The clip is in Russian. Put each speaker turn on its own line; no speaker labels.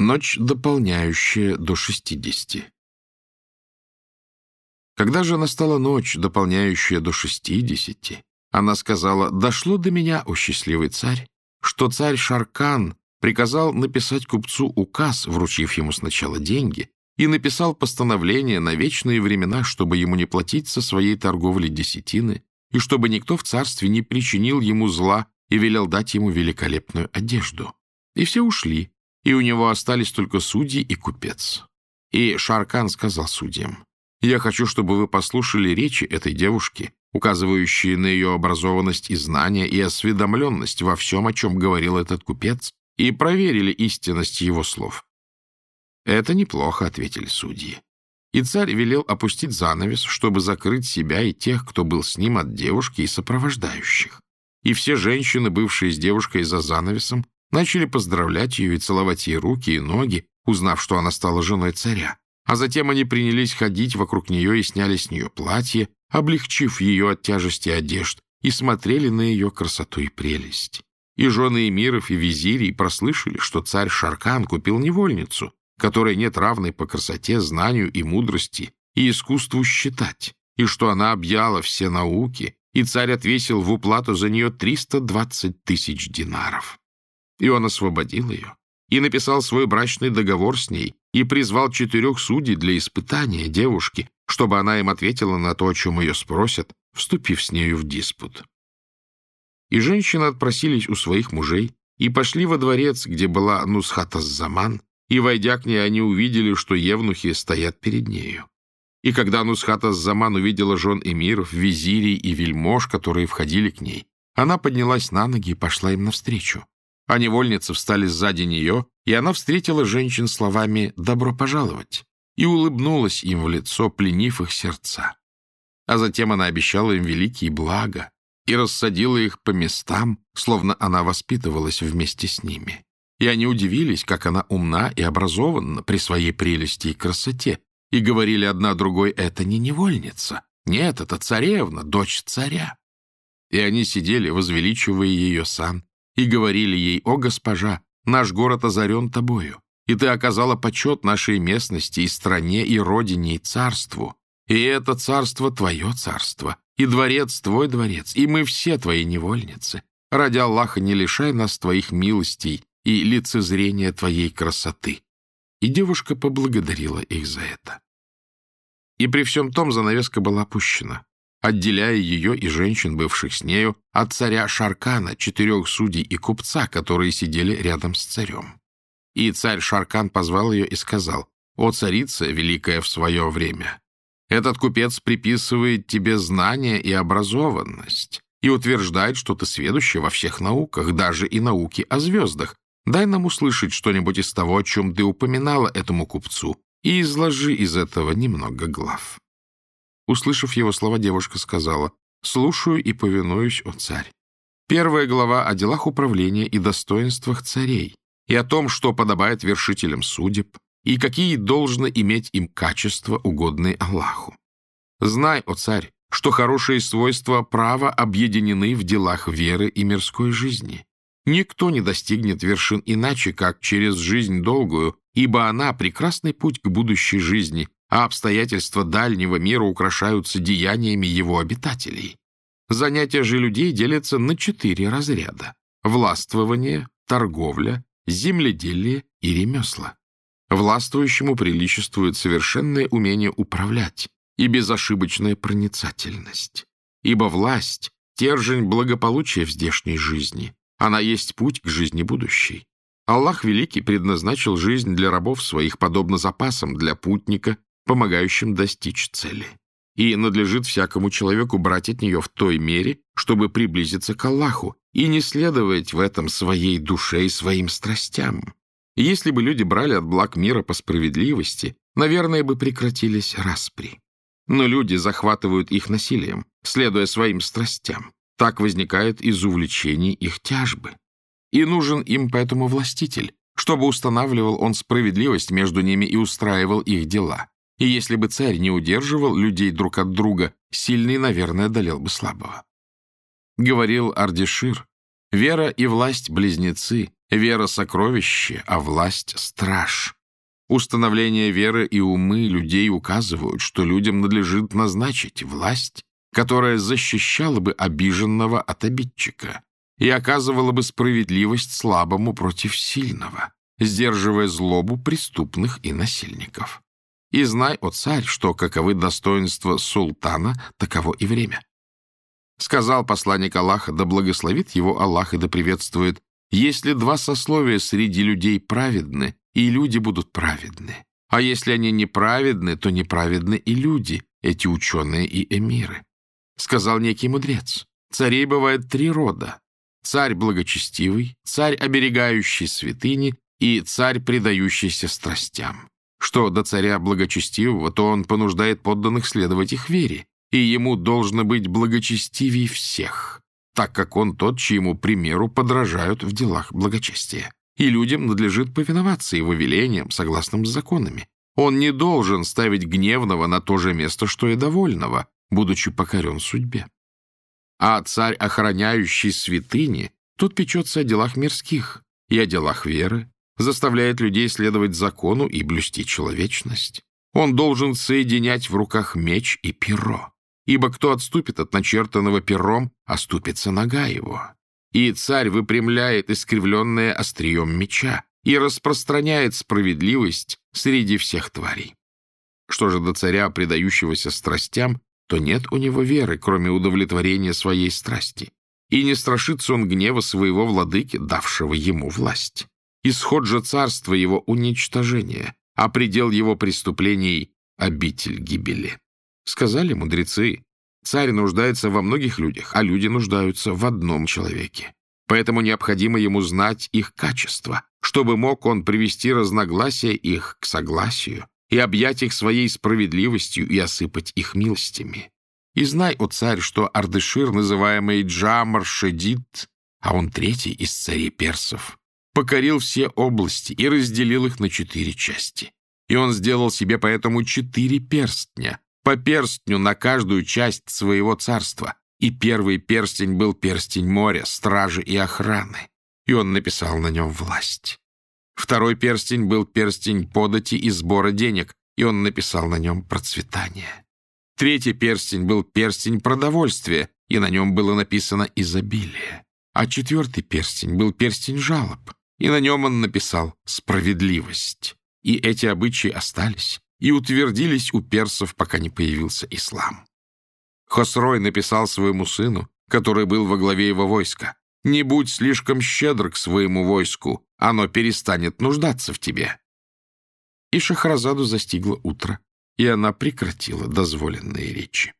Ночь, дополняющая до шестидесяти. Когда же настала ночь, дополняющая до шестидесяти, она сказала, «Дошло до меня, о счастливый царь, что царь Шаркан приказал написать купцу указ, вручив ему сначала деньги, и написал постановление на вечные времена, чтобы ему не платить со своей торговли десятины, и чтобы никто в царстве не причинил ему зла и велел дать ему великолепную одежду. И все ушли, и у него остались только судьи и купец. И Шаркан сказал судьям, «Я хочу, чтобы вы послушали речи этой девушки, указывающие на ее образованность и знания и осведомленность во всем, о чем говорил этот купец, и проверили истинность его слов». «Это неплохо», — ответили судьи. И царь велел опустить занавес, чтобы закрыть себя и тех, кто был с ним от девушки и сопровождающих. И все женщины, бывшие с девушкой за занавесом, начали поздравлять ее и целовать ей руки и ноги, узнав, что она стала женой царя. А затем они принялись ходить вокруг нее и сняли с нее платье, облегчив ее от тяжести одежд, и смотрели на ее красоту и прелесть. И жены эмиров и визирей прослышали, что царь Шаркан купил невольницу, которой нет равной по красоте, знанию и мудрости, и искусству считать, и что она объяла все науки, и царь отвесил в уплату за нее 320 тысяч динаров. И он освободил ее, и написал свой брачный договор с ней, и призвал четырех судей для испытания девушки, чтобы она им ответила на то, о чем ее спросят, вступив с нею в диспут. И женщины отпросились у своих мужей и пошли во дворец, где была Нусхата-Заман, и, войдя к ней, они увидели, что евнухи стоят перед нею. И когда Нусхата-Заман увидела жен эмиров, визирей и вельмож, которые входили к ней, она поднялась на ноги и пошла им навстречу а невольницы встали сзади нее, и она встретила женщин словами «добро пожаловать» и улыбнулась им в лицо, пленив их сердца. А затем она обещала им великие блага и рассадила их по местам, словно она воспитывалась вместе с ними. И они удивились, как она умна и образована при своей прелести и красоте, и говорили одна другой «это не невольница, нет, это царевна, дочь царя». И они сидели, возвеличивая ее сан, и говорили ей, «О, госпожа, наш город озарен тобою, и ты оказала почет нашей местности и стране, и родине, и царству. И это царство твое царство, и дворец твой дворец, и мы все твои невольницы. Ради Аллаха не лишай нас твоих милостей и лицезрения твоей красоты». И девушка поблагодарила их за это. И при всем том занавеска была опущена отделяя ее и женщин, бывших с нею, от царя Шаркана, четырех судей и купца, которые сидели рядом с царем. И царь Шаркан позвал ее и сказал, «О, царица, великая в свое время, этот купец приписывает тебе знания и образованность и утверждает, что ты сведущая во всех науках, даже и науки о звездах. Дай нам услышать что-нибудь из того, о чем ты упоминала этому купцу, и изложи из этого немного глав». Услышав его слова, девушка сказала, «Слушаю и повинуюсь, о царь». Первая глава о делах управления и достоинствах царей, и о том, что подобает вершителям судеб, и какие должно иметь им качества, угодные Аллаху. Знай, о царь, что хорошие свойства права объединены в делах веры и мирской жизни. Никто не достигнет вершин иначе, как через жизнь долгую, ибо она — прекрасный путь к будущей жизни, а обстоятельства дальнего мира украшаются деяниями его обитателей. Занятия же людей делятся на четыре разряда – властвование, торговля, земледелие и ремесла. Властвующему приличествует совершенное умение управлять и безошибочная проницательность. Ибо власть – стержень благополучия в здешней жизни. Она есть путь к жизни будущей. Аллах Великий предназначил жизнь для рабов своих, подобно запасам для путника помогающим достичь цели. И надлежит всякому человеку брать от нее в той мере, чтобы приблизиться к Аллаху, и не следовать в этом своей душе и своим страстям. если бы люди брали от благ мира по справедливости, наверное, бы прекратились распри. Но люди захватывают их насилием, следуя своим страстям. Так возникает из увлечений их тяжбы. И нужен им поэтому властитель, чтобы устанавливал он справедливость между ними и устраивал их дела. И если бы царь не удерживал людей друг от друга, сильный, наверное, одолел бы слабого. Говорил Ардишир, «Вера и власть — близнецы, Вера — сокровище, а власть — страж. Установление веры и умы людей указывают, что людям надлежит назначить власть, которая защищала бы обиженного от обидчика и оказывала бы справедливость слабому против сильного, сдерживая злобу преступных и насильников. И знай, о царь, что каковы достоинства султана, таково и время. Сказал посланник Аллаха, да благословит его Аллах и да приветствует, если два сословия среди людей праведны, и люди будут праведны. А если они неправедны, то неправедны и люди, эти ученые и эмиры. Сказал некий мудрец, царей бывает три рода. Царь благочестивый, царь, оберегающий святыни, и царь, предающийся страстям. Что до царя благочестивого, то он понуждает подданных следовать их вере, и ему должно быть благочестивей всех, так как он тот, чьему примеру подражают в делах благочестия. И людям надлежит повиноваться его велениям, согласным с законами. Он не должен ставить гневного на то же место, что и довольного, будучи покорен судьбе. А царь, охраняющий святыни, тут печется о делах мирских и о делах веры, заставляет людей следовать закону и блюсти человечность. Он должен соединять в руках меч и перо, ибо кто отступит от начертанного пером, оступится нога его. И царь выпрямляет искривленное острием меча и распространяет справедливость среди всех тварей. Что же до царя, предающегося страстям, то нет у него веры, кроме удовлетворения своей страсти, и не страшится он гнева своего владыки, давшего ему власть. Исход же царства его уничтожение, а предел его преступлений — обитель гибели. Сказали мудрецы, царь нуждается во многих людях, а люди нуждаются в одном человеке. Поэтому необходимо ему знать их качества, чтобы мог он привести разногласия их к согласию и объять их своей справедливостью и осыпать их милостями. И знай, о царь, что Ардышир, называемый Джамар Шедид, а он третий из царей персов, покорил все области и разделил их на четыре части. И он сделал себе поэтому четыре перстня, по перстню на каждую часть своего царства. И первый перстень был перстень моря, стражи и охраны. И он написал на нем власть. Второй перстень был перстень подати и сбора денег, и он написал на нем процветание. Третий перстень был перстень продовольствия, и на нем было написано изобилие. А четвертый перстень был перстень жалоб, и на нем он написал «справедливость». И эти обычаи остались и утвердились у персов, пока не появился ислам. Хосрой написал своему сыну, который был во главе его войска, «Не будь слишком щедр к своему войску, оно перестанет нуждаться в тебе». И Шахразаду застигло утро, и она прекратила дозволенные речи.